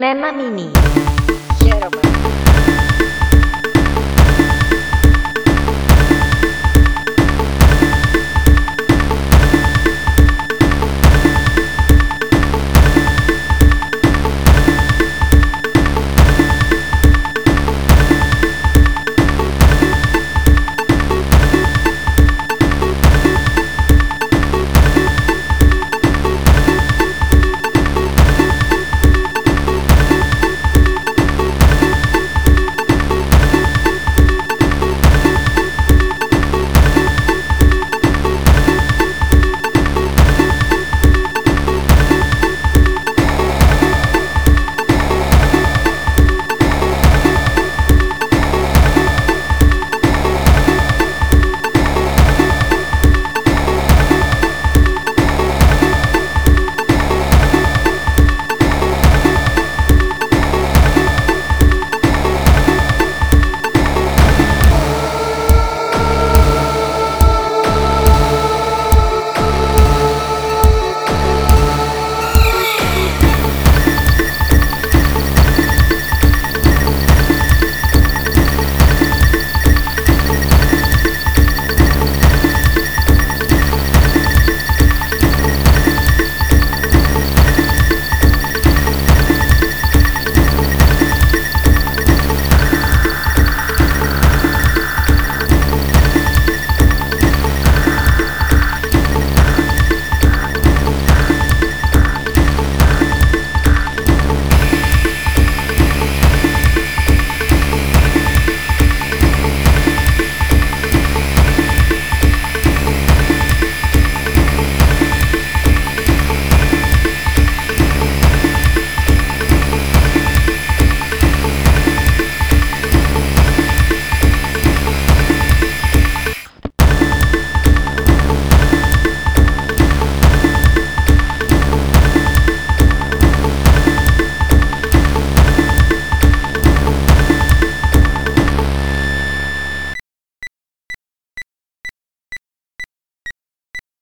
Mema Mini